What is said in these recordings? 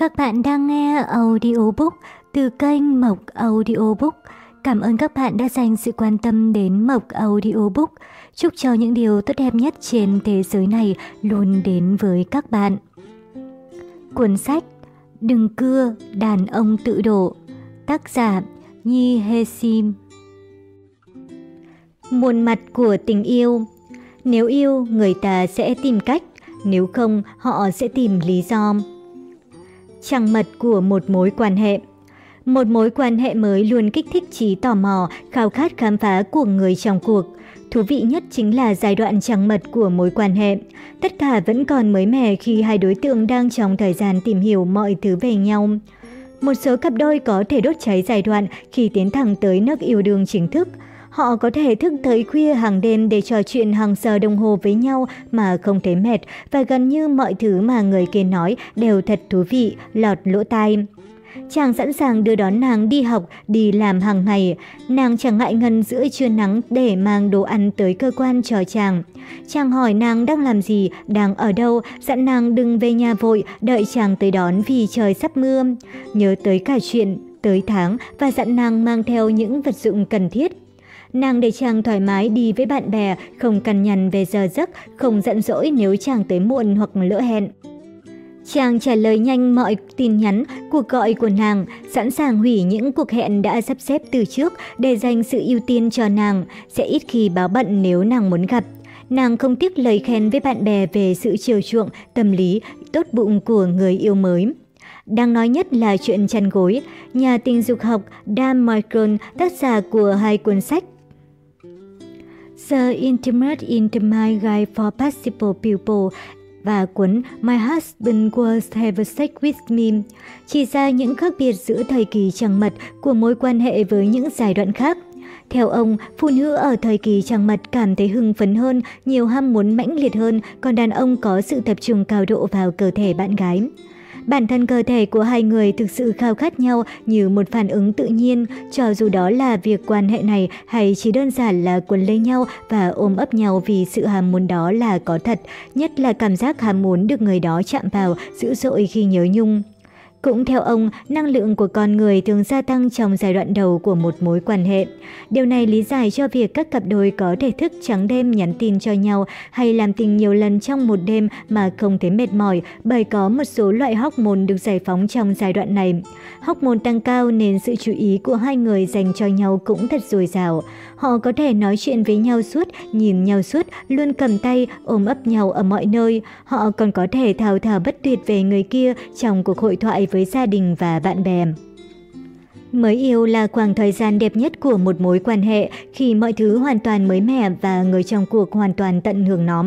Các bạn đang nghe audiobook từ kênh Mộc Audiobook. Cảm ơn các bạn đã dành sự quan tâm đến Mộc Audiobook. Chúc cho những điều tốt đẹp nhất trên thế giới này luôn đến với các bạn. Cuốn sách Đừng cưa, đàn ông tự đổ Tác giả Nhi Hê Sim Muôn mặt của tình yêu Nếu yêu, người ta sẽ tìm cách, nếu không, họ sẽ tìm lý do trăng mật của một mối quan hệ. Một mối quan hệ mới luôn kích thích trí tò mò, khao khát khám phá của người trong cuộc. Thú vị nhất chính là giai đoạn trăng mật của mối quan hệ. Tất cả vẫn còn mới mẻ khi hai đối tượng đang trong thời gian tìm hiểu mọi thứ về nhau. Một số cặp đôi có thể đốt cháy giai đoạn khi tiến thẳng tới nước yêu đương chính thức – Họ có thể thức tới khuya hàng đêm để trò chuyện hàng giờ đồng hồ với nhau mà không thấy mệt và gần như mọi thứ mà người kia nói đều thật thú vị, lọt lỗ tai. Chàng sẵn sàng đưa đón nàng đi học, đi làm hàng ngày. Nàng chẳng ngại ngần giữa trưa nắng để mang đồ ăn tới cơ quan cho chàng. Chàng hỏi nàng đang làm gì, đang ở đâu, dặn nàng đừng về nhà vội, đợi chàng tới đón vì trời sắp mưa. Nhớ tới cả chuyện, tới tháng và dặn nàng mang theo những vật dụng cần thiết. Nàng để chàng thoải mái đi với bạn bè, không cằn nhằn về giờ giấc, không giận dỗi nếu chàng tới muộn hoặc lỡ hẹn. Chàng trả lời nhanh mọi tin nhắn, cuộc gọi của nàng, sẵn sàng hủy những cuộc hẹn đã sắp xếp từ trước để dành sự ưu tiên cho nàng, sẽ ít khi báo bận nếu nàng muốn gặp. Nàng không tiếc lời khen với bạn bè về sự chiều chuộng, tâm lý, tốt bụng của người yêu mới. Đang nói nhất là chuyện chăn gối. Nhà tình dục học Dan Michael, tác giả của hai cuốn sách The Intimate Intimate Guide for Possible People và cuốn My Husband Was Have Sex With Me chỉ ra những khác biệt giữa thời kỳ trăng mật của mối quan hệ với những giai đoạn khác. Theo ông, phụ nữ ở thời kỳ trăng mật cảm thấy hưng phấn hơn, nhiều ham muốn mãnh liệt hơn, còn đàn ông có sự tập trung cao độ vào cơ thể bạn gái. Bản thân cơ thể của hai người thực sự khao khát nhau như một phản ứng tự nhiên, cho dù đó là việc quan hệ này hay chỉ đơn giản là quấn lấy nhau và ôm ấp nhau vì sự ham muốn đó là có thật, nhất là cảm giác ham muốn được người đó chạm vào dữ dội khi nhớ nhung. Cũng theo ông, năng lượng của con người thường gia tăng trong giai đoạn đầu của một mối quan hệ. Điều này lý giải cho việc các cặp đôi có thể thức trắng đêm nhắn tin cho nhau hay làm tình nhiều lần trong một đêm mà không thấy mệt mỏi bởi có một số loại hormone được giải phóng trong giai đoạn này. Hormone tăng cao nên sự chú ý của hai người dành cho nhau cũng thật dồi dào. Họ có thể nói chuyện với nhau suốt, nhìn nhau suốt, luôn cầm tay, ôm ấp nhau ở mọi nơi. Họ còn có thể thao thao bất tuyệt về người kia trong cuộc hội thoại với gia đình và bạn bè. Mới yêu là khoảng thời gian đẹp nhất của một mối quan hệ khi mọi thứ hoàn toàn mới mẻ và người trong cuộc hoàn toàn tận hưởng nó.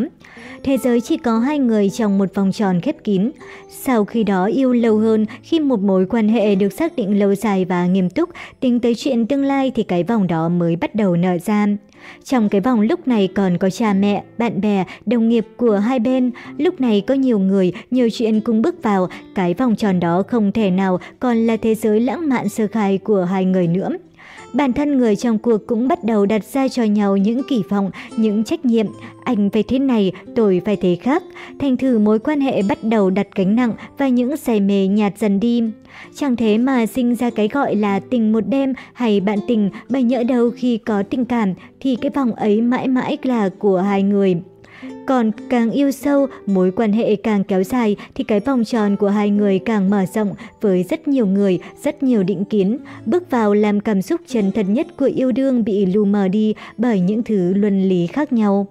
Thế giới chỉ có hai người trong một vòng tròn khép kín. Sau khi đó yêu lâu hơn, khi một mối quan hệ được xác định lâu dài và nghiêm túc, tính tới chuyện tương lai thì cái vòng đó mới bắt đầu nở ra. Trong cái vòng lúc này còn có cha mẹ, bạn bè, đồng nghiệp của hai bên. Lúc này có nhiều người, nhiều chuyện cùng bước vào. Cái vòng tròn đó không thể nào còn là thế giới lãng mạn sơ khai của hai người nữa. Bản thân người trong cuộc cũng bắt đầu đặt ra cho nhau những kỳ vọng, những trách nhiệm. Anh phải thế này, tôi phải thế khác. Thành thử mối quan hệ bắt đầu đặt gánh nặng và những say mê nhạt dần đi. Chẳng thế mà sinh ra cái gọi là tình một đêm hay bạn tình bởi nhỡ đâu khi có tình cảm thì cái vòng ấy mãi mãi là của hai người. Còn càng yêu sâu, mối quan hệ càng kéo dài thì cái vòng tròn của hai người càng mở rộng với rất nhiều người, rất nhiều định kiến. Bước vào làm cảm xúc chân thật nhất của yêu đương bị lù mờ đi bởi những thứ luân lý khác nhau.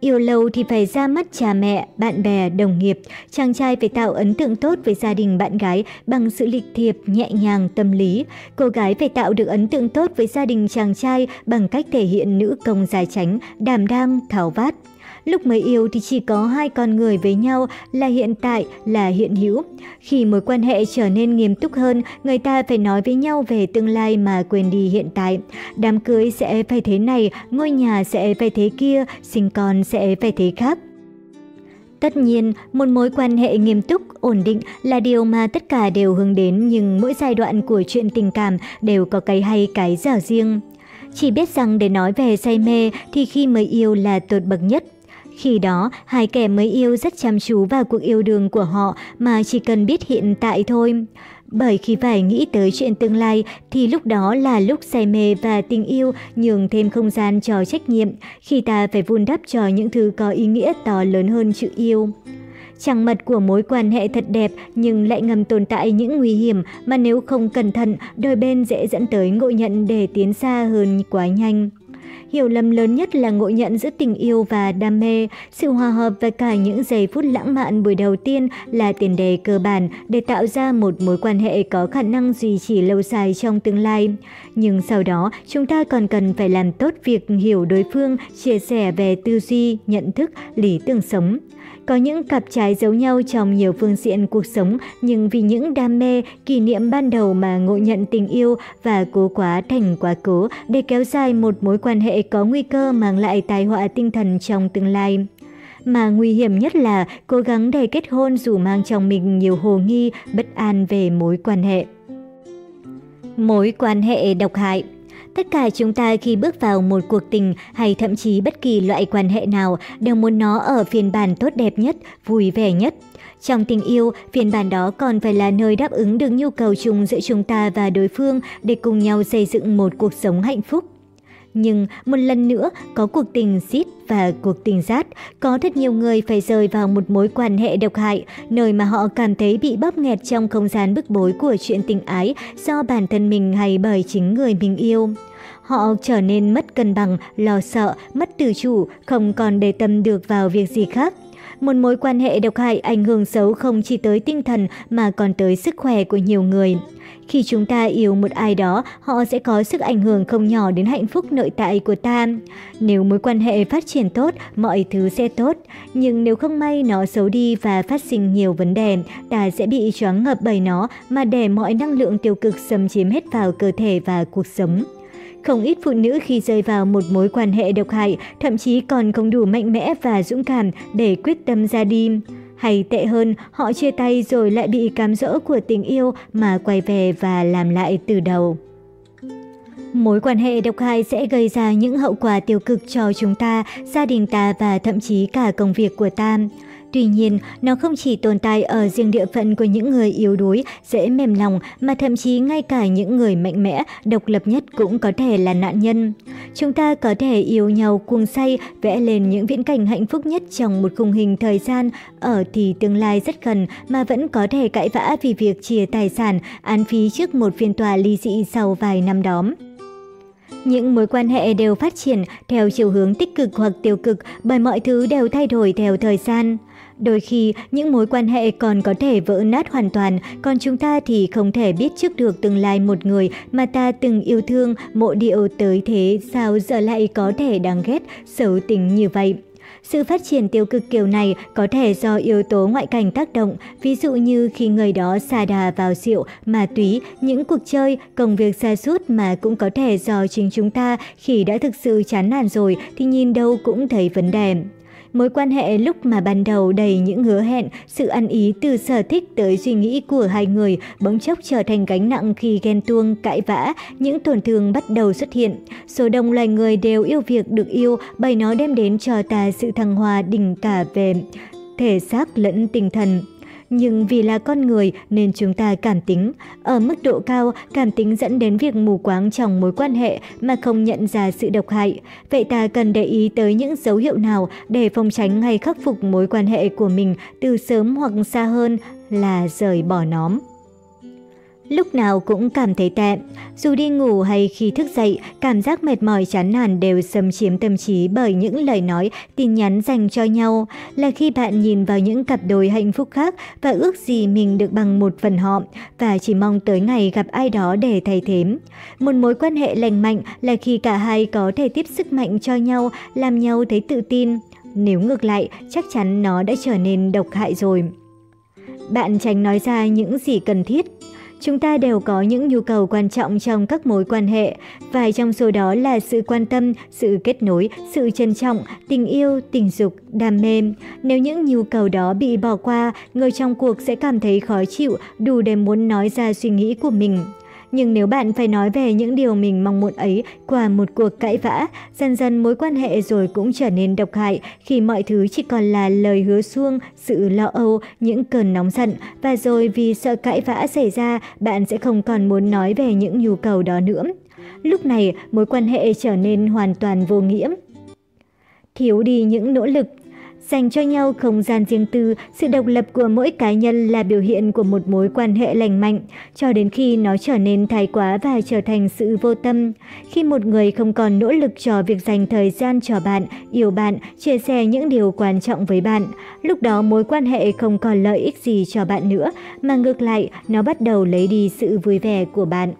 Yêu lâu thì phải ra mắt cha mẹ, bạn bè, đồng nghiệp. Chàng trai phải tạo ấn tượng tốt với gia đình bạn gái bằng sự lịch thiệp, nhẹ nhàng, tâm lý. Cô gái phải tạo được ấn tượng tốt với gia đình chàng trai bằng cách thể hiện nữ công dài tránh, đảm đang, tháo vát. Lúc mới yêu thì chỉ có hai con người với nhau là hiện tại, là hiện hữu. Khi mối quan hệ trở nên nghiêm túc hơn, người ta phải nói với nhau về tương lai mà quên đi hiện tại. Đám cưới sẽ phải thế này, ngôi nhà sẽ phải thế kia, sinh con sẽ phải thế khác. Tất nhiên, một mối quan hệ nghiêm túc, ổn định là điều mà tất cả đều hướng đến nhưng mỗi giai đoạn của chuyện tình cảm đều có cái hay cái dở riêng. Chỉ biết rằng để nói về say mê thì khi mới yêu là tột bậc nhất, khi đó, hai kẻ mới yêu rất chăm chú vào cuộc yêu đương của họ mà chỉ cần biết hiện tại thôi. Bởi khi phải nghĩ tới chuyện tương lai thì lúc đó là lúc say mê và tình yêu nhường thêm không gian cho trách nhiệm, khi ta phải vun đắp cho những thứ có ý nghĩa to lớn hơn chữ yêu. Trăng mật của mối quan hệ thật đẹp nhưng lại ngầm tồn tại những nguy hiểm mà nếu không cẩn thận, đôi bên dễ dẫn tới ngộ nhận để tiến xa hơn quá nhanh. Hiểu lầm lớn nhất là ngộ nhận giữa tình yêu và đam mê. Sự hòa hợp và cả những giây phút lãng mạn buổi đầu tiên là tiền đề cơ bản để tạo ra một mối quan hệ có khả năng duy trì lâu dài trong tương lai. Nhưng sau đó, chúng ta còn cần phải làm tốt việc hiểu đối phương, chia sẻ về tư duy, nhận thức, lý tưởng sống. Có những cặp trái giấu nhau trong nhiều phương diện cuộc sống, nhưng vì những đam mê, kỷ niệm ban đầu mà ngộ nhận tình yêu và cố quá thành quá cố để kéo dài một mối quan hệ có nguy cơ mang lại tai họa tinh thần trong tương lai. Mà nguy hiểm nhất là cố gắng để kết hôn dù mang trong mình nhiều hồ nghi, bất an về mối quan hệ. Mối quan hệ độc hại Tất cả chúng ta khi bước vào một cuộc tình hay thậm chí bất kỳ loại quan hệ nào đều muốn nó ở phiên bản tốt đẹp nhất, vui vẻ nhất. Trong tình yêu, phiên bản đó còn phải là nơi đáp ứng được nhu cầu chung giữa chúng ta và đối phương để cùng nhau xây dựng một cuộc sống hạnh phúc. Nhưng một lần nữa, có cuộc tình xít và cuộc tình rát, có rất nhiều người phải rời vào một mối quan hệ độc hại, nơi mà họ cảm thấy bị bóp nghẹt trong không gian bức bối của chuyện tình ái do bản thân mình hay bởi chính người mình yêu. Họ trở nên mất cân bằng, lo sợ, mất tự chủ, không còn để tâm được vào việc gì khác. Một mối quan hệ độc hại ảnh hưởng xấu không chỉ tới tinh thần mà còn tới sức khỏe của nhiều người. Khi chúng ta yêu một ai đó, họ sẽ có sức ảnh hưởng không nhỏ đến hạnh phúc nội tại của ta. Nếu mối quan hệ phát triển tốt, mọi thứ sẽ tốt. Nhưng nếu không may nó xấu đi và phát sinh nhiều vấn đề, ta sẽ bị choáng ngập bởi nó mà để mọi năng lượng tiêu cực xâm chiếm hết vào cơ thể và cuộc sống. Không ít phụ nữ khi rơi vào một mối quan hệ độc hại, thậm chí còn không đủ mạnh mẽ và dũng cảm để quyết tâm ra đi. Hay tệ hơn, họ chia tay rồi lại bị cám dỗ của tình yêu mà quay về và làm lại từ đầu. Mối quan hệ độc hại sẽ gây ra những hậu quả tiêu cực cho chúng ta, gia đình ta và thậm chí cả công việc của ta. Tuy nhiên, nó không chỉ tồn tại ở riêng địa phận của những người yếu đuối, dễ mềm lòng, mà thậm chí ngay cả những người mạnh mẽ, độc lập nhất cũng có thể là nạn nhân. Chúng ta có thể yêu nhau cuồng say, vẽ lên những viễn cảnh hạnh phúc nhất trong một khung hình thời gian, ở thì tương lai rất gần mà vẫn có thể cãi vã vì việc chia tài sản, án phí trước một phiên tòa ly dị sau vài năm đóm Những mối quan hệ đều phát triển theo chiều hướng tích cực hoặc tiêu cực bởi mọi thứ đều thay đổi theo thời gian. Đôi khi, những mối quan hệ còn có thể vỡ nát hoàn toàn, còn chúng ta thì không thể biết trước được tương lai một người mà ta từng yêu thương, mộ điệu tới thế sao giờ lại có thể đáng ghét, xấu tính như vậy. Sự phát triển tiêu cực kiểu này có thể do yếu tố ngoại cảnh tác động, ví dụ như khi người đó xà đà vào rượu, ma túy, những cuộc chơi, công việc xa suốt mà cũng có thể do chính chúng ta khi đã thực sự chán nản rồi thì nhìn đâu cũng thấy vấn đề. Mối quan hệ lúc mà ban đầu đầy những hứa hẹn, sự ăn ý từ sở thích tới suy nghĩ của hai người bỗng chốc trở thành gánh nặng khi ghen tuông, cãi vã, những tổn thương bắt đầu xuất hiện. Số đông loài người đều yêu việc được yêu bởi nó đem đến cho ta sự thăng hoa đỉnh cả về thể xác lẫn tinh thần. Nhưng vì là con người nên chúng ta cảm tính. Ở mức độ cao, cảm tính dẫn đến việc mù quáng trong mối quan hệ mà không nhận ra sự độc hại. Vậy ta cần để ý tới những dấu hiệu nào để phòng tránh hay khắc phục mối quan hệ của mình từ sớm hoặc xa hơn là rời bỏ nóm lúc nào cũng cảm thấy tệ. Dù đi ngủ hay khi thức dậy, cảm giác mệt mỏi chán nản đều xâm chiếm tâm trí bởi những lời nói, tin nhắn dành cho nhau. Là khi bạn nhìn vào những cặp đôi hạnh phúc khác và ước gì mình được bằng một phần họ và chỉ mong tới ngày gặp ai đó để thay thế. Một mối quan hệ lành mạnh là khi cả hai có thể tiếp sức mạnh cho nhau, làm nhau thấy tự tin. Nếu ngược lại, chắc chắn nó đã trở nên độc hại rồi. Bạn tránh nói ra những gì cần thiết. Chúng ta đều có những nhu cầu quan trọng trong các mối quan hệ, vài trong số đó là sự quan tâm, sự kết nối, sự trân trọng, tình yêu, tình dục, đam mê. Nếu những nhu cầu đó bị bỏ qua, người trong cuộc sẽ cảm thấy khó chịu, đủ để muốn nói ra suy nghĩ của mình. Nhưng nếu bạn phải nói về những điều mình mong muốn ấy qua một cuộc cãi vã, dần dần mối quan hệ rồi cũng trở nên độc hại khi mọi thứ chỉ còn là lời hứa suông, sự lo âu, những cơn nóng giận và rồi vì sợ cãi vã xảy ra, bạn sẽ không còn muốn nói về những nhu cầu đó nữa. Lúc này, mối quan hệ trở nên hoàn toàn vô nghĩa. Thiếu đi những nỗ lực Dành cho nhau không gian riêng tư, sự độc lập của mỗi cá nhân là biểu hiện của một mối quan hệ lành mạnh, cho đến khi nó trở nên thái quá và trở thành sự vô tâm. Khi một người không còn nỗ lực cho việc dành thời gian cho bạn, yêu bạn, chia sẻ những điều quan trọng với bạn, lúc đó mối quan hệ không còn lợi ích gì cho bạn nữa, mà ngược lại, nó bắt đầu lấy đi sự vui vẻ của bạn.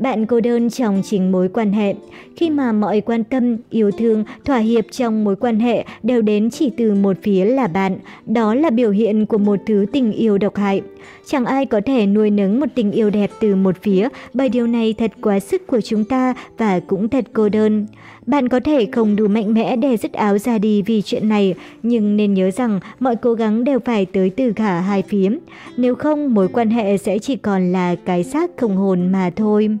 Bạn cô đơn trong chính mối quan hệ. Khi mà mọi quan tâm, yêu thương, thỏa hiệp trong mối quan hệ đều đến chỉ từ một phía là bạn, đó là biểu hiện của một thứ tình yêu độc hại. Chẳng ai có thể nuôi nấng một tình yêu đẹp từ một phía, bởi điều này thật quá sức của chúng ta và cũng thật cô đơn. Bạn có thể không đủ mạnh mẽ để dứt áo ra đi vì chuyện này, nhưng nên nhớ rằng mọi cố gắng đều phải tới từ cả hai phía. Nếu không, mối quan hệ sẽ chỉ còn là cái xác không hồn mà thôi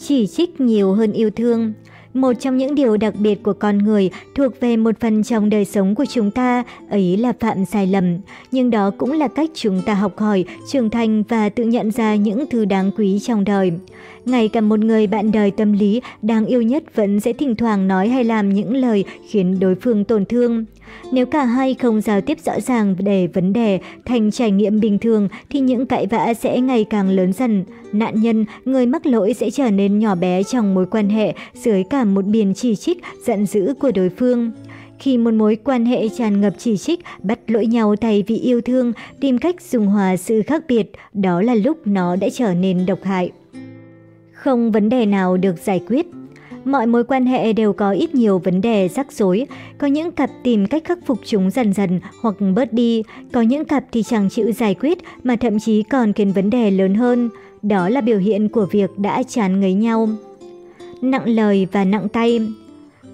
chỉ trích nhiều hơn yêu thương. Một trong những điều đặc biệt của con người thuộc về một phần trong đời sống của chúng ta, ấy là phạm sai lầm. Nhưng đó cũng là cách chúng ta học hỏi, trưởng thành và tự nhận ra những thứ đáng quý trong đời. Ngay cả một người bạn đời tâm lý đáng yêu nhất vẫn sẽ thỉnh thoảng nói hay làm những lời khiến đối phương tổn thương. Nếu cả hai không giao tiếp rõ ràng để vấn đề thành trải nghiệm bình thường thì những cãi vã sẽ ngày càng lớn dần. Nạn nhân, người mắc lỗi sẽ trở nên nhỏ bé trong mối quan hệ dưới cả một biển chỉ trích, giận dữ của đối phương. Khi một mối quan hệ tràn ngập chỉ trích, bắt lỗi nhau thay vì yêu thương, tìm cách dùng hòa sự khác biệt, đó là lúc nó đã trở nên độc hại. Không vấn đề nào được giải quyết Mọi mối quan hệ đều có ít nhiều vấn đề rắc rối, có những cặp tìm cách khắc phục chúng dần dần hoặc bớt đi, có những cặp thì chẳng chịu giải quyết mà thậm chí còn khiến vấn đề lớn hơn. Đó là biểu hiện của việc đã chán ngấy nhau. Nặng lời và nặng tay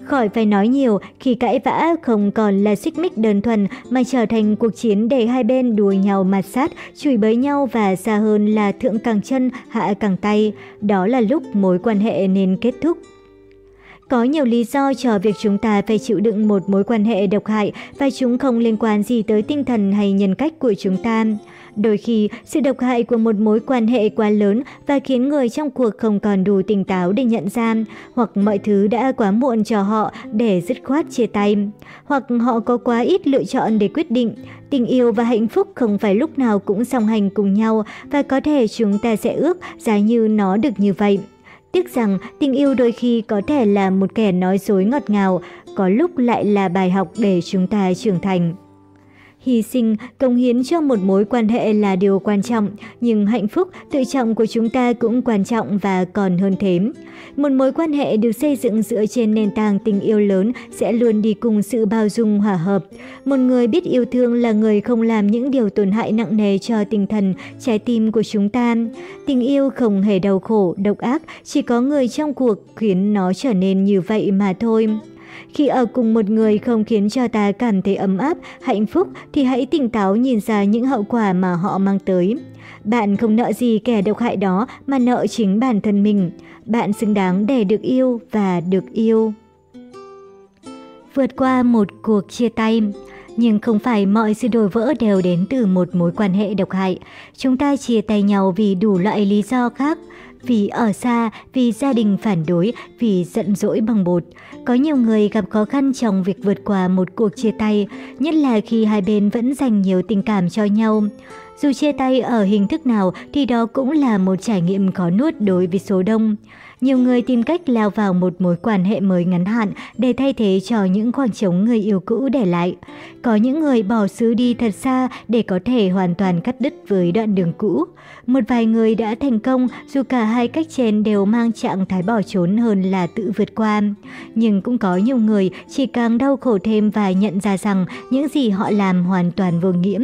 Khỏi phải nói nhiều khi cãi vã không còn là xích mích đơn thuần mà trở thành cuộc chiến để hai bên đùa nhau mặt sát, chửi bới nhau và xa hơn là thượng càng chân, hạ càng tay. Đó là lúc mối quan hệ nên kết thúc. Có nhiều lý do cho việc chúng ta phải chịu đựng một mối quan hệ độc hại và chúng không liên quan gì tới tinh thần hay nhân cách của chúng ta. Đôi khi, sự độc hại của một mối quan hệ quá lớn và khiến người trong cuộc không còn đủ tỉnh táo để nhận ra, hoặc mọi thứ đã quá muộn cho họ để dứt khoát chia tay, hoặc họ có quá ít lựa chọn để quyết định. Tình yêu và hạnh phúc không phải lúc nào cũng song hành cùng nhau và có thể chúng ta sẽ ước giá như nó được như vậy. Tiếc rằng tình yêu đôi khi có thể là một kẻ nói dối ngọt ngào, có lúc lại là bài học để chúng ta trưởng thành. Hy sinh, công hiến cho một mối quan hệ là điều quan trọng, nhưng hạnh phúc, tự trọng của chúng ta cũng quan trọng và còn hơn thế. Một mối quan hệ được xây dựng dựa trên nền tảng tình yêu lớn sẽ luôn đi cùng sự bao dung hòa hợp. Một người biết yêu thương là người không làm những điều tổn hại nặng nề cho tinh thần, trái tim của chúng ta. Tình yêu không hề đau khổ, độc ác, chỉ có người trong cuộc khiến nó trở nên như vậy mà thôi. Khi ở cùng một người không khiến cho ta cảm thấy ấm áp, hạnh phúc thì hãy tỉnh táo nhìn ra những hậu quả mà họ mang tới. Bạn không nợ gì kẻ độc hại đó mà nợ chính bản thân mình. Bạn xứng đáng để được yêu và được yêu. Vượt qua một cuộc chia tay nhưng không phải mọi sự đổ vỡ đều đến từ một mối quan hệ độc hại. Chúng ta chia tay nhau vì đủ loại lý do khác vì ở xa, vì gia đình phản đối, vì giận dỗi bằng bột. Có nhiều người gặp khó khăn trong việc vượt qua một cuộc chia tay, nhất là khi hai bên vẫn dành nhiều tình cảm cho nhau. Dù chia tay ở hình thức nào thì đó cũng là một trải nghiệm khó nuốt đối với số đông. Nhiều người tìm cách lao vào một mối quan hệ mới ngắn hạn để thay thế cho những khoảng trống người yêu cũ để lại. Có những người bỏ xứ đi thật xa để có thể hoàn toàn cắt đứt với đoạn đường cũ. Một vài người đã thành công, dù cả hai cách trên đều mang trạng thái bỏ trốn hơn là tự vượt qua. Nhưng cũng có nhiều người chỉ càng đau khổ thêm và nhận ra rằng những gì họ làm hoàn toàn vô nghĩa.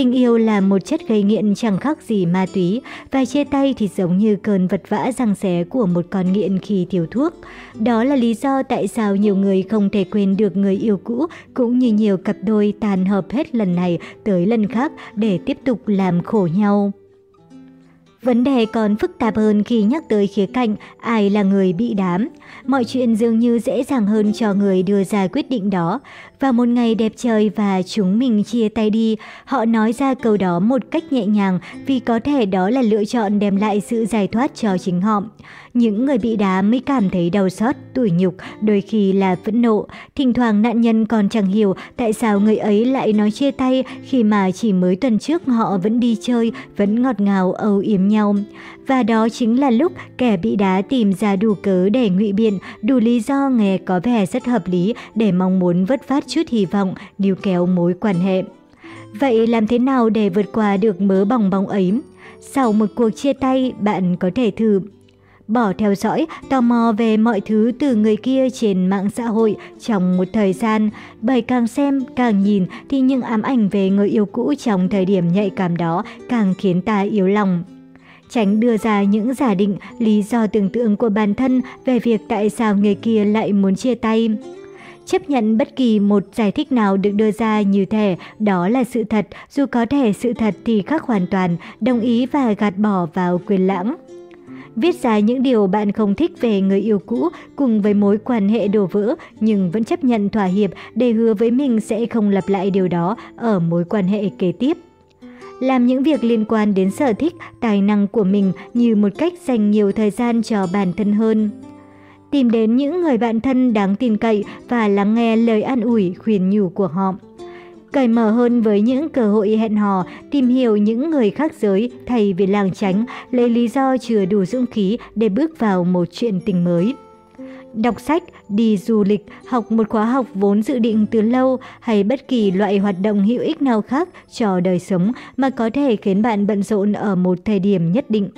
Tình yêu là một chất gây nghiện chẳng khác gì ma túy và chia tay thì giống như cơn vật vã răng xé của một con nghiện khi thiếu thuốc. Đó là lý do tại sao nhiều người không thể quên được người yêu cũ, cũng như nhiều cặp đôi tàn hợp hết lần này tới lần khác để tiếp tục làm khổ nhau. Vấn đề còn phức tạp hơn khi nhắc tới khía cạnh, ai là người bị đám. Mọi chuyện dường như dễ dàng hơn cho người đưa ra quyết định đó. Vào một ngày đẹp trời và chúng mình chia tay đi, họ nói ra câu đó một cách nhẹ nhàng vì có thể đó là lựa chọn đem lại sự giải thoát cho chính họ. Những người bị đá mới cảm thấy đau xót, tủi nhục, đôi khi là phẫn nộ. Thỉnh thoảng nạn nhân còn chẳng hiểu tại sao người ấy lại nói chia tay khi mà chỉ mới tuần trước họ vẫn đi chơi, vẫn ngọt ngào âu yếm nhau. Và đó chính là lúc kẻ bị đá tìm ra đủ cớ để ngụy biện, đủ lý do nghe có vẻ rất hợp lý để mong muốn vất phát chút hy vọng, níu kéo mối quan hệ. Vậy làm thế nào để vượt qua được mớ bòng bóng ấy? Sau một cuộc chia tay, bạn có thể thử bỏ theo dõi, tò mò về mọi thứ từ người kia trên mạng xã hội trong một thời gian, bởi càng xem, càng nhìn thì những ám ảnh về người yêu cũ trong thời điểm nhạy cảm đó càng khiến ta yếu lòng. Tránh đưa ra những giả định, lý do tưởng tượng của bản thân về việc tại sao người kia lại muốn chia tay. Chấp nhận bất kỳ một giải thích nào được đưa ra như thể đó là sự thật, dù có thể sự thật thì khác hoàn toàn, đồng ý và gạt bỏ vào quyền lãng. Viết ra những điều bạn không thích về người yêu cũ cùng với mối quan hệ đổ vỡ nhưng vẫn chấp nhận thỏa hiệp để hứa với mình sẽ không lặp lại điều đó ở mối quan hệ kế tiếp làm những việc liên quan đến sở thích, tài năng của mình như một cách dành nhiều thời gian cho bản thân hơn. Tìm đến những người bạn thân đáng tin cậy và lắng nghe lời an ủi, khuyên nhủ của họ cởi mở hơn với những cơ hội hẹn hò, tìm hiểu những người khác giới thay vì làng tránh, lấy lý do chưa đủ dũng khí để bước vào một chuyện tình mới. Đọc sách, đi du lịch, học một khóa học vốn dự định từ lâu hay bất kỳ loại hoạt động hữu ích nào khác cho đời sống mà có thể khiến bạn bận rộn ở một thời điểm nhất định.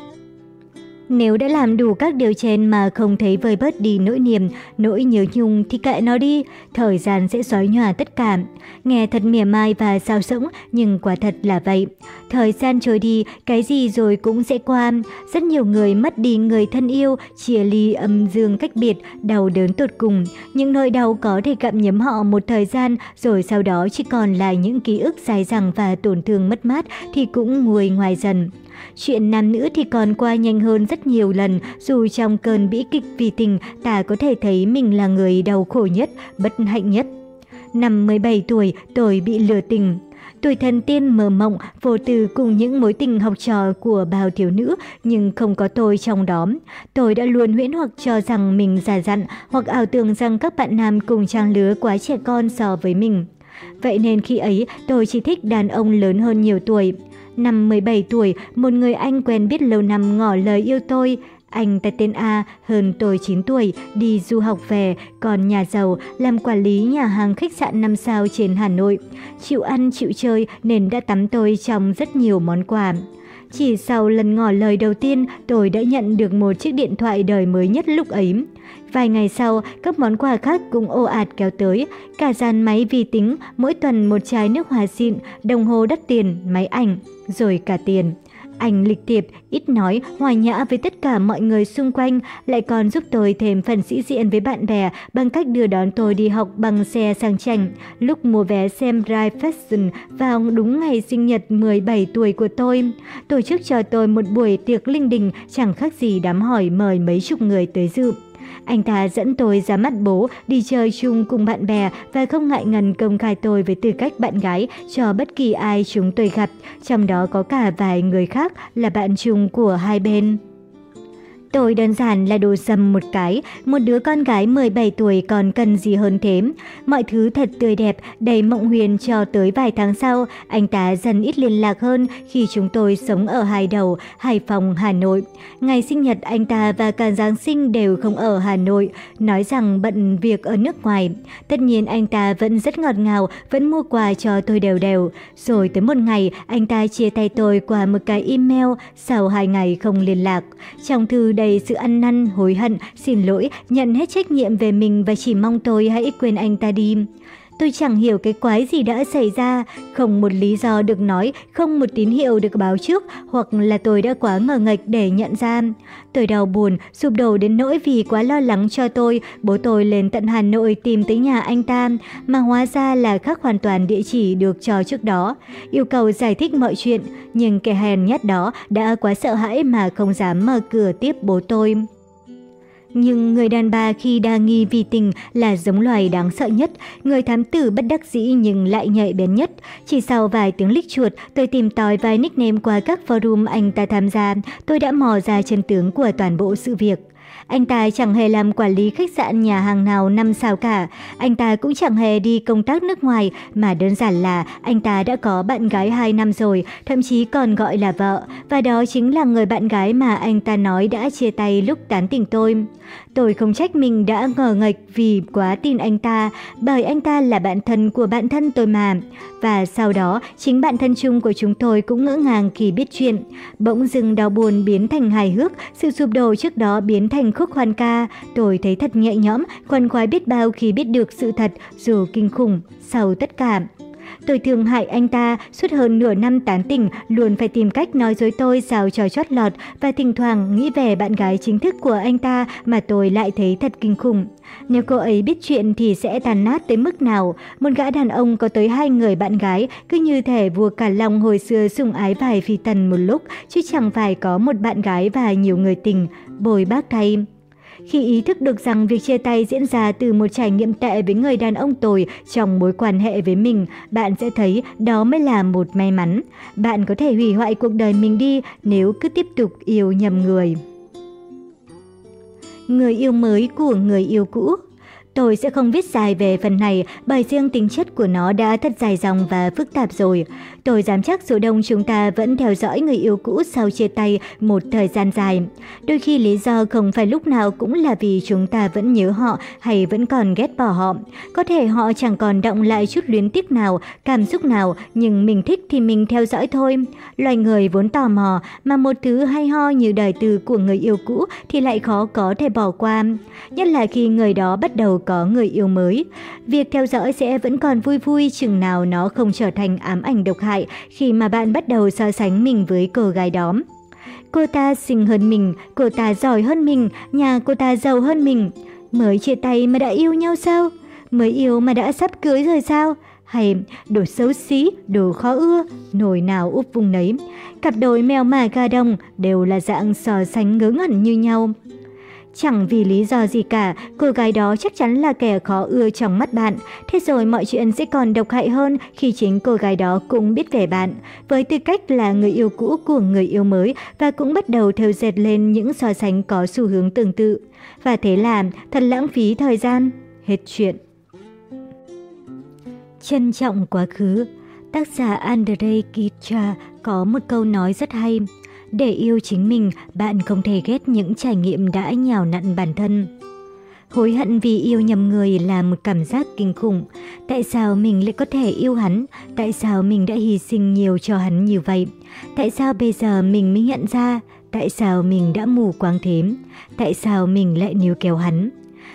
Nếu đã làm đủ các điều trên mà không thấy vơi bớt đi nỗi niềm, nỗi nhớ nhung thì kệ nó đi, thời gian sẽ xói nhòa tất cả. Nghe thật mỉa mai và sao sống, nhưng quả thật là vậy. Thời gian trôi đi, cái gì rồi cũng sẽ qua. Rất nhiều người mất đi người thân yêu, chia ly âm dương cách biệt, đau đớn tột cùng. Những nỗi đau có thể gặm nhấm họ một thời gian, rồi sau đó chỉ còn là những ký ức dài dẳng và tổn thương mất mát thì cũng nguôi ngoài dần. Chuyện nam nữ thì còn qua nhanh hơn rất nhiều lần, dù trong cơn bĩ kịch vì tình ta có thể thấy mình là người đau khổ nhất, bất hạnh nhất. Năm 17 tuổi, tôi bị lừa tình. Tuổi thần tiên mơ mộng, vô tư cùng những mối tình học trò của bao thiếu nữ, nhưng không có tôi trong đó. Tôi đã luôn huyễn hoặc cho rằng mình già dặn, hoặc ảo tưởng rằng các bạn nam cùng trang lứa quá trẻ con so với mình. Vậy nên khi ấy, tôi chỉ thích đàn ông lớn hơn nhiều tuổi. Năm 17 tuổi, một người anh quen biết lâu năm ngỏ lời yêu tôi. Anh ta tên A, hơn tôi 9 tuổi, đi du học về, còn nhà giàu, làm quản lý nhà hàng khách sạn 5 sao trên Hà Nội. Chịu ăn, chịu chơi nên đã tắm tôi trong rất nhiều món quà. Chỉ sau lần ngỏ lời đầu tiên, tôi đã nhận được một chiếc điện thoại đời mới nhất lúc ấy. Vài ngày sau, các món quà khác cũng ồ ạt kéo tới. Cả dàn máy vi tính, mỗi tuần một chai nước hòa xịn, đồng hồ đắt tiền, máy ảnh, rồi cả tiền. Anh lịch thiệp, ít nói, hòa nhã với tất cả mọi người xung quanh, lại còn giúp tôi thêm phần sĩ diện với bạn bè bằng cách đưa đón tôi đi học bằng xe sang chảnh. Lúc mua vé xem Drive Fashion vào đúng ngày sinh nhật 17 tuổi của tôi, tổ chức cho tôi một buổi tiệc linh đình chẳng khác gì đám hỏi mời mấy chục người tới dự. Anh ta dẫn tôi ra mắt bố, đi chơi chung cùng bạn bè và không ngại ngần công khai tôi với tư cách bạn gái cho bất kỳ ai chúng tôi gặp, trong đó có cả vài người khác là bạn chung của hai bên. Tôi đơn giản là đồ sầm một cái, một đứa con gái 17 tuổi còn cần gì hơn thế. Mọi thứ thật tươi đẹp, đầy mộng huyền cho tới vài tháng sau, anh ta dần ít liên lạc hơn khi chúng tôi sống ở Hải Đầu, Hải Phòng, Hà Nội. Ngày sinh nhật anh ta và cả Giáng sinh đều không ở Hà Nội, nói rằng bận việc ở nước ngoài. Tất nhiên anh ta vẫn rất ngọt ngào, vẫn mua quà cho tôi đều đều. Rồi tới một ngày, anh ta chia tay tôi qua một cái email sau hai ngày không liên lạc. Trong thư đã đầy sự ăn năn, hối hận, xin lỗi, nhận hết trách nhiệm về mình và chỉ mong tôi hãy quên anh ta đi tôi chẳng hiểu cái quái gì đã xảy ra, không một lý do được nói, không một tín hiệu được báo trước, hoặc là tôi đã quá ngờ nghệch để nhận ra. Tôi đau buồn, sụp đổ đến nỗi vì quá lo lắng cho tôi, bố tôi lên tận Hà Nội tìm tới nhà anh ta, mà hóa ra là khác hoàn toàn địa chỉ được cho trước đó. Yêu cầu giải thích mọi chuyện, nhưng kẻ hèn nhát đó đã quá sợ hãi mà không dám mở cửa tiếp bố tôi. Nhưng người đàn bà khi đa nghi vì tình là giống loài đáng sợ nhất, người thám tử bất đắc dĩ nhưng lại nhạy bén nhất. Chỉ sau vài tiếng lích chuột, tôi tìm tòi vài nickname qua các forum anh ta tham gia, tôi đã mò ra chân tướng của toàn bộ sự việc. Anh ta chẳng hề làm quản lý khách sạn nhà hàng nào năm sao cả. Anh ta cũng chẳng hề đi công tác nước ngoài, mà đơn giản là anh ta đã có bạn gái 2 năm rồi, thậm chí còn gọi là vợ. Và đó chính là người bạn gái mà anh ta nói đã chia tay lúc tán tỉnh tôi. Tôi không trách mình đã ngờ nghệch vì quá tin anh ta, bởi anh ta là bạn thân của bạn thân tôi mà. Và sau đó, chính bạn thân chung của chúng tôi cũng ngỡ ngàng khi biết chuyện. Bỗng dưng đau buồn biến thành hài hước, sự sụp đổ trước đó biến thành khúc hoan ca. Tôi thấy thật nhẹ nhõm, khoan khoái biết bao khi biết được sự thật, dù kinh khủng, sau tất cả. Tôi thương hại anh ta, suốt hơn nửa năm tán tỉnh, luôn phải tìm cách nói dối tôi sao cho chót lọt và thỉnh thoảng nghĩ về bạn gái chính thức của anh ta mà tôi lại thấy thật kinh khủng. Nếu cô ấy biết chuyện thì sẽ tàn nát tới mức nào? Một gã đàn ông có tới hai người bạn gái, cứ như thể vua cả lòng hồi xưa sùng ái vài phi tần một lúc, chứ chẳng phải có một bạn gái và nhiều người tình. Bồi bác thay. Khi ý thức được rằng việc chia tay diễn ra từ một trải nghiệm tệ với người đàn ông tồi trong mối quan hệ với mình, bạn sẽ thấy đó mới là một may mắn. Bạn có thể hủy hoại cuộc đời mình đi nếu cứ tiếp tục yêu nhầm người. Người yêu mới của người yêu cũ Tôi sẽ không viết dài về phần này bởi riêng tính chất của nó đã thật dài dòng và phức tạp rồi. Tôi dám chắc số đông chúng ta vẫn theo dõi người yêu cũ sau chia tay một thời gian dài. Đôi khi lý do không phải lúc nào cũng là vì chúng ta vẫn nhớ họ hay vẫn còn ghét bỏ họ. Có thể họ chẳng còn động lại chút luyến tiếc nào, cảm xúc nào, nhưng mình thích thì mình theo dõi thôi. Loài người vốn tò mò, mà một thứ hay ho như đời từ của người yêu cũ thì lại khó có thể bỏ qua. Nhất là khi người đó bắt đầu có người yêu mới. Việc theo dõi sẽ vẫn còn vui vui chừng nào nó không trở thành ám ảnh độc hại khi mà bạn bắt đầu so sánh mình với cô gái đó. Cô ta xinh hơn mình, cô ta giỏi hơn mình, nhà cô ta giàu hơn mình. Mới chia tay mà đã yêu nhau sao? Mới yêu mà đã sắp cưới rồi sao? Hay đồ xấu xí, đồ khó ưa, nồi nào úp vùng nấy. Cặp đôi mèo mà gà đồng đều là dạng so sánh ngớ ngẩn như nhau. Chẳng vì lý do gì cả, cô gái đó chắc chắn là kẻ khó ưa trong mắt bạn. Thế rồi mọi chuyện sẽ còn độc hại hơn khi chính cô gái đó cũng biết về bạn. Với tư cách là người yêu cũ của người yêu mới và cũng bắt đầu theo dệt lên những so sánh có xu hướng tương tự. Và thế là thật lãng phí thời gian. Hết chuyện. Trân trọng quá khứ Tác giả Andrei Kitra có một câu nói rất hay. Để yêu chính mình, bạn không thể ghét những trải nghiệm đã nhào nặn bản thân. Hối hận vì yêu nhầm người là một cảm giác kinh khủng. Tại sao mình lại có thể yêu hắn? Tại sao mình đã hy sinh nhiều cho hắn như vậy? Tại sao bây giờ mình mới nhận ra? Tại sao mình đã mù quáng thế? Tại sao mình lại níu kéo hắn?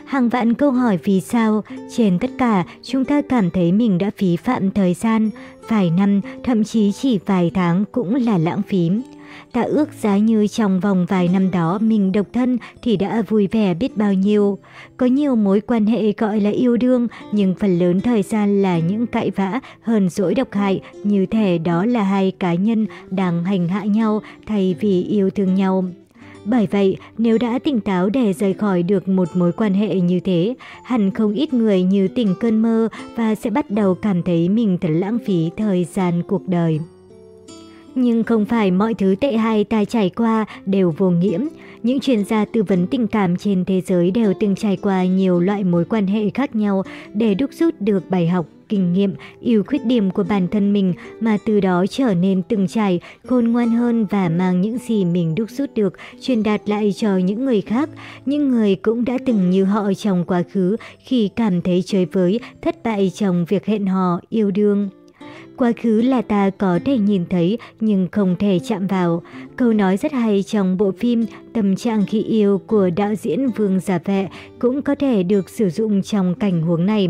Hàng vạn câu hỏi vì sao, trên tất cả chúng ta cảm thấy mình đã phí phạm thời gian, vài năm, thậm chí chỉ vài tháng cũng là lãng phí. Ta ước giá như trong vòng vài năm đó mình độc thân thì đã vui vẻ biết bao nhiêu. Có nhiều mối quan hệ gọi là yêu đương, nhưng phần lớn thời gian là những cãi vã, hờn dỗi độc hại, như thể đó là hai cá nhân đang hành hạ nhau thay vì yêu thương nhau. Bởi vậy, nếu đã tỉnh táo để rời khỏi được một mối quan hệ như thế, hẳn không ít người như tỉnh cơn mơ và sẽ bắt đầu cảm thấy mình thật lãng phí thời gian cuộc đời. Nhưng không phải mọi thứ tệ hại ta trải qua đều vô nhiễm. Những chuyên gia tư vấn tình cảm trên thế giới đều từng trải qua nhiều loại mối quan hệ khác nhau để đúc rút được bài học kinh nghiệm, ưu khuyết điểm của bản thân mình mà từ đó trở nên từng trải, khôn ngoan hơn và mang những gì mình đúc rút được truyền đạt lại cho những người khác. Những người cũng đã từng như họ trong quá khứ khi cảm thấy chơi với, thất bại trong việc hẹn hò, yêu đương. Quá khứ là ta có thể nhìn thấy nhưng không thể chạm vào. Câu nói rất hay trong bộ phim Tâm trạng khi yêu của đạo diễn Vương Giả Vệ cũng có thể được sử dụng trong cảnh huống này.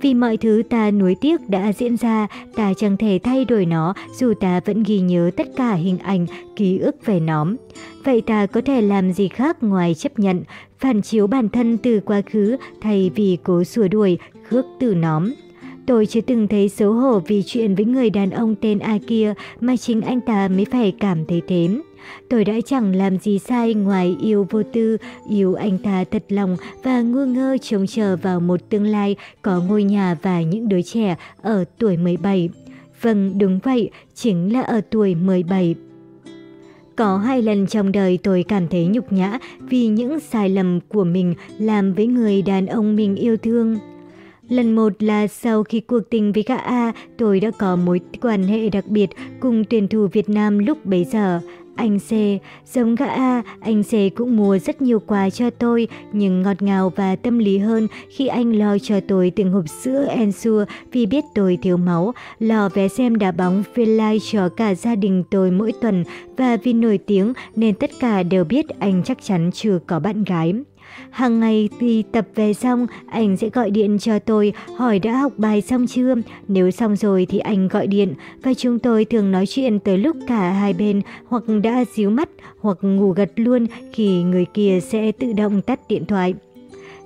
Vì mọi thứ ta nuối tiếc đã diễn ra, ta chẳng thể thay đổi nó dù ta vẫn ghi nhớ tất cả hình ảnh, ký ức về nó. Vậy ta có thể làm gì khác ngoài chấp nhận, phản chiếu bản thân từ quá khứ thay vì cố xua đuổi, khước từ nóm. Tôi chưa từng thấy xấu hổ vì chuyện với người đàn ông tên A kia mà chính anh ta mới phải cảm thấy thế. Tôi đã chẳng làm gì sai ngoài yêu vô tư, yêu anh ta thật lòng và ngu ngơ trông chờ vào một tương lai có ngôi nhà và những đứa trẻ ở tuổi 17. Vâng, đúng vậy, chính là ở tuổi 17. Có hai lần trong đời tôi cảm thấy nhục nhã vì những sai lầm của mình làm với người đàn ông mình yêu thương. Lần một là sau khi cuộc tình với gã A, tôi đã có mối quan hệ đặc biệt cùng tuyển thủ Việt Nam lúc bấy giờ. Anh C, giống gã A, anh C cũng mua rất nhiều quà cho tôi, nhưng ngọt ngào và tâm lý hơn khi anh lo cho tôi từng hộp sữa Ensure vì biết tôi thiếu máu, lo vé xem đá bóng Village cho cả gia đình tôi mỗi tuần và vì nổi tiếng nên tất cả đều biết anh chắc chắn chưa có bạn gái. Hàng ngày đi tập về xong, anh sẽ gọi điện cho tôi hỏi đã học bài xong chưa. Nếu xong rồi thì anh gọi điện và chúng tôi thường nói chuyện tới lúc cả hai bên hoặc đã díu mắt hoặc ngủ gật luôn khi người kia sẽ tự động tắt điện thoại.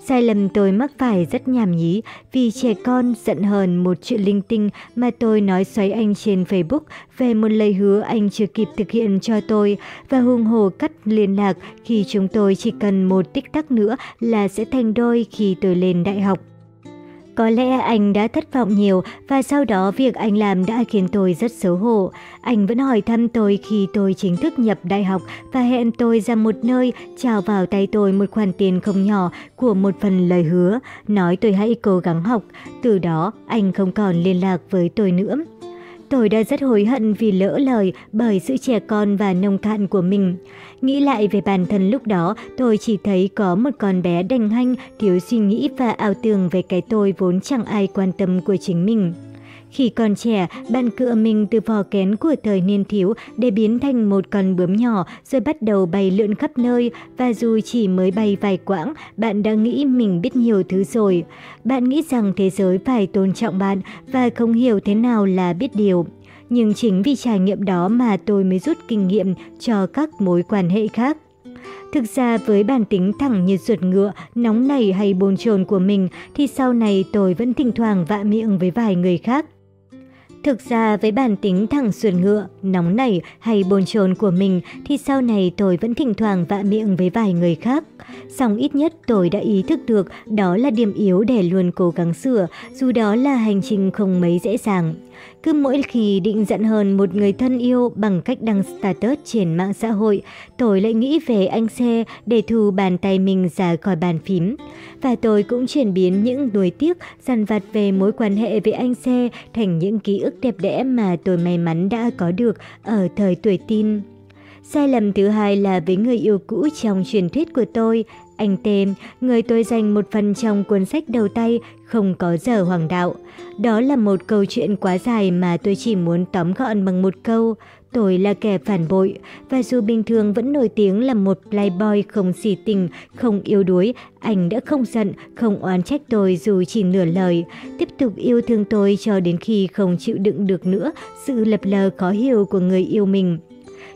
Sai lầm tôi mắc phải rất nhảm nhí vì trẻ con giận hờn một chuyện linh tinh mà tôi nói xoáy anh trên Facebook về một lời hứa anh chưa kịp thực hiện cho tôi và hung hồ cắt liên lạc khi chúng tôi chỉ cần một tích tắc nữa là sẽ thành đôi khi tôi lên đại học. Có lẽ anh đã thất vọng nhiều và sau đó việc anh làm đã khiến tôi rất xấu hổ. Anh vẫn hỏi thăm tôi khi tôi chính thức nhập đại học và hẹn tôi ra một nơi trao vào tay tôi một khoản tiền không nhỏ của một phần lời hứa, nói tôi hãy cố gắng học. Từ đó anh không còn liên lạc với tôi nữa. Tôi đã rất hối hận vì lỡ lời bởi sự trẻ con và nông cạn của mình. Nghĩ lại về bản thân lúc đó, tôi chỉ thấy có một con bé đành hanh, thiếu suy nghĩ và ảo tưởng về cái tôi vốn chẳng ai quan tâm của chính mình. Khi còn trẻ, bạn cựa mình từ vò kén của thời niên thiếu để biến thành một con bướm nhỏ rồi bắt đầu bay lượn khắp nơi và dù chỉ mới bay vài quãng, bạn đã nghĩ mình biết nhiều thứ rồi. Bạn nghĩ rằng thế giới phải tôn trọng bạn và không hiểu thế nào là biết điều. Nhưng chính vì trải nghiệm đó mà tôi mới rút kinh nghiệm cho các mối quan hệ khác. Thực ra với bản tính thẳng như ruột ngựa, nóng nảy hay bồn chồn của mình thì sau này tôi vẫn thỉnh thoảng vạ miệng với vài người khác. Thực ra với bản tính thẳng xuồn ngựa, nóng nảy hay bồn chồn của mình thì sau này tôi vẫn thỉnh thoảng vạ miệng với vài người khác. Song ít nhất tôi đã ý thức được đó là điểm yếu để luôn cố gắng sửa, dù đó là hành trình không mấy dễ dàng. Cứ mỗi khi định giận hờn một người thân yêu bằng cách đăng status trên mạng xã hội, tôi lại nghĩ về anh xe để thu bàn tay mình ra khỏi bàn phím. Và tôi cũng chuyển biến những nuối tiếc, dằn vặt về mối quan hệ với anh xe thành những ký ức đẹp đẽ mà tôi may mắn đã có được ở thời tuổi tin. Sai lầm thứ hai là với người yêu cũ trong truyền thuyết của tôi, anh tên, người tôi dành một phần trong cuốn sách đầu tay Không có giờ hoàng đạo. Đó là một câu chuyện quá dài mà tôi chỉ muốn tóm gọn bằng một câu. Tôi là kẻ phản bội, và dù bình thường vẫn nổi tiếng là một playboy không xì tình, không yêu đuối, anh đã không giận, không oán trách tôi dù chỉ nửa lời, tiếp tục yêu thương tôi cho đến khi không chịu đựng được nữa sự lập lờ khó hiểu của người yêu mình.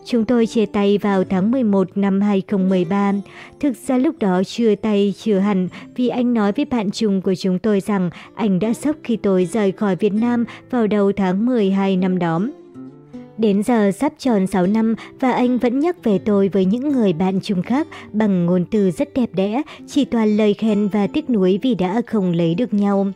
Chúng tôi chia tay vào tháng 11 năm 2013. Thực ra lúc đó chưa tay chưa hẳn vì anh nói với bạn chung của chúng tôi rằng anh đã sốc khi tôi rời khỏi Việt Nam vào đầu tháng 12 năm đó. Đến giờ sắp tròn 6 năm và anh vẫn nhắc về tôi với những người bạn chung khác bằng ngôn từ rất đẹp đẽ, chỉ toàn lời khen và tiếc nuối vì đã không lấy được nhau.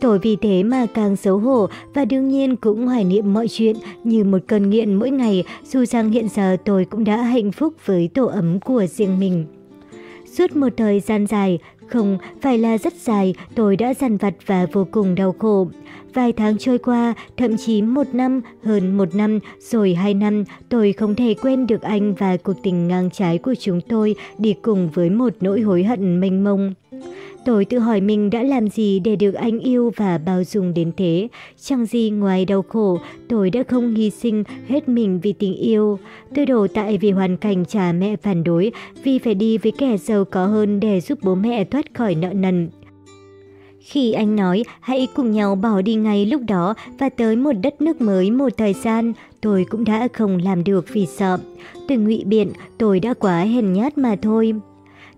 Tôi vì thế mà càng xấu hổ và đương nhiên cũng hoài niệm mọi chuyện như một cơn nghiện mỗi ngày dù rằng hiện giờ tôi cũng đã hạnh phúc với tổ ấm của riêng mình. Suốt một thời gian dài, không phải là rất dài, tôi đã dằn vặt và vô cùng đau khổ. Vài tháng trôi qua, thậm chí một năm, hơn một năm, rồi hai năm, tôi không thể quên được anh và cuộc tình ngang trái của chúng tôi đi cùng với một nỗi hối hận mênh mông. Tôi tự hỏi mình đã làm gì để được anh yêu và bao dung đến thế. Chẳng gì ngoài đau khổ, tôi đã không hy sinh hết mình vì tình yêu. Tôi đổ tại vì hoàn cảnh cha mẹ phản đối, vì phải đi với kẻ giàu có hơn để giúp bố mẹ thoát khỏi nợ nần. Khi anh nói hãy cùng nhau bỏ đi ngay lúc đó và tới một đất nước mới một thời gian, tôi cũng đã không làm được vì sợ. Tôi ngụy biện, tôi đã quá hèn nhát mà thôi.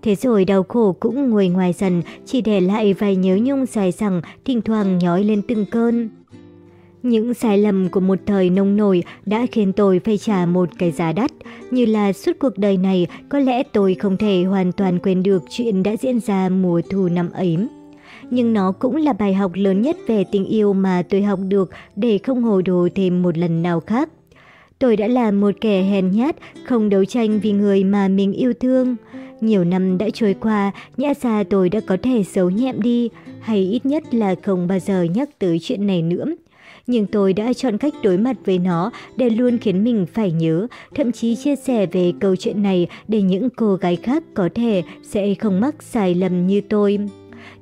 Thế rồi đau khổ cũng nguôi ngoài dần, chỉ để lại vài nhớ nhung dài rằng thỉnh thoảng nhói lên từng cơn. Những sai lầm của một thời nông nổi đã khiến tôi phải trả một cái giá đắt, như là suốt cuộc đời này có lẽ tôi không thể hoàn toàn quên được chuyện đã diễn ra mùa thu năm ấy. Nhưng nó cũng là bài học lớn nhất về tình yêu mà tôi học được để không hồ đồ thêm một lần nào khác. Tôi đã là một kẻ hèn nhát, không đấu tranh vì người mà mình yêu thương. Nhiều năm đã trôi qua, nhã ra tôi đã có thể giấu nhẹm đi, hay ít nhất là không bao giờ nhắc tới chuyện này nữa. Nhưng tôi đã chọn cách đối mặt với nó để luôn khiến mình phải nhớ, thậm chí chia sẻ về câu chuyện này để những cô gái khác có thể sẽ không mắc sai lầm như tôi.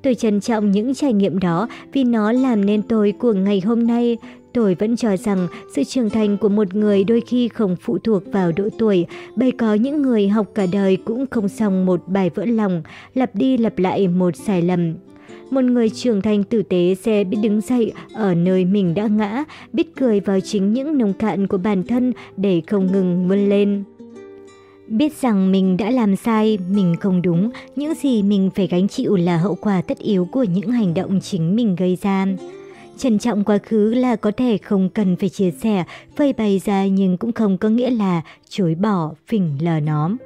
Tôi trân trọng những trải nghiệm đó vì nó làm nên tôi của ngày hôm nay. Tôi vẫn cho rằng sự trưởng thành của một người đôi khi không phụ thuộc vào độ tuổi, bởi có những người học cả đời cũng không xong một bài vỡ lòng, lặp đi lặp lại một sai lầm. Một người trưởng thành tử tế sẽ biết đứng dậy ở nơi mình đã ngã, biết cười vào chính những nông cạn của bản thân để không ngừng vươn lên. Biết rằng mình đã làm sai, mình không đúng, những gì mình phải gánh chịu là hậu quả tất yếu của những hành động chính mình gây ra. Trân trọng quá khứ là có thể không cần phải chia sẻ, phơi bày ra nhưng cũng không có nghĩa là chối bỏ, phỉnh lờ nóm.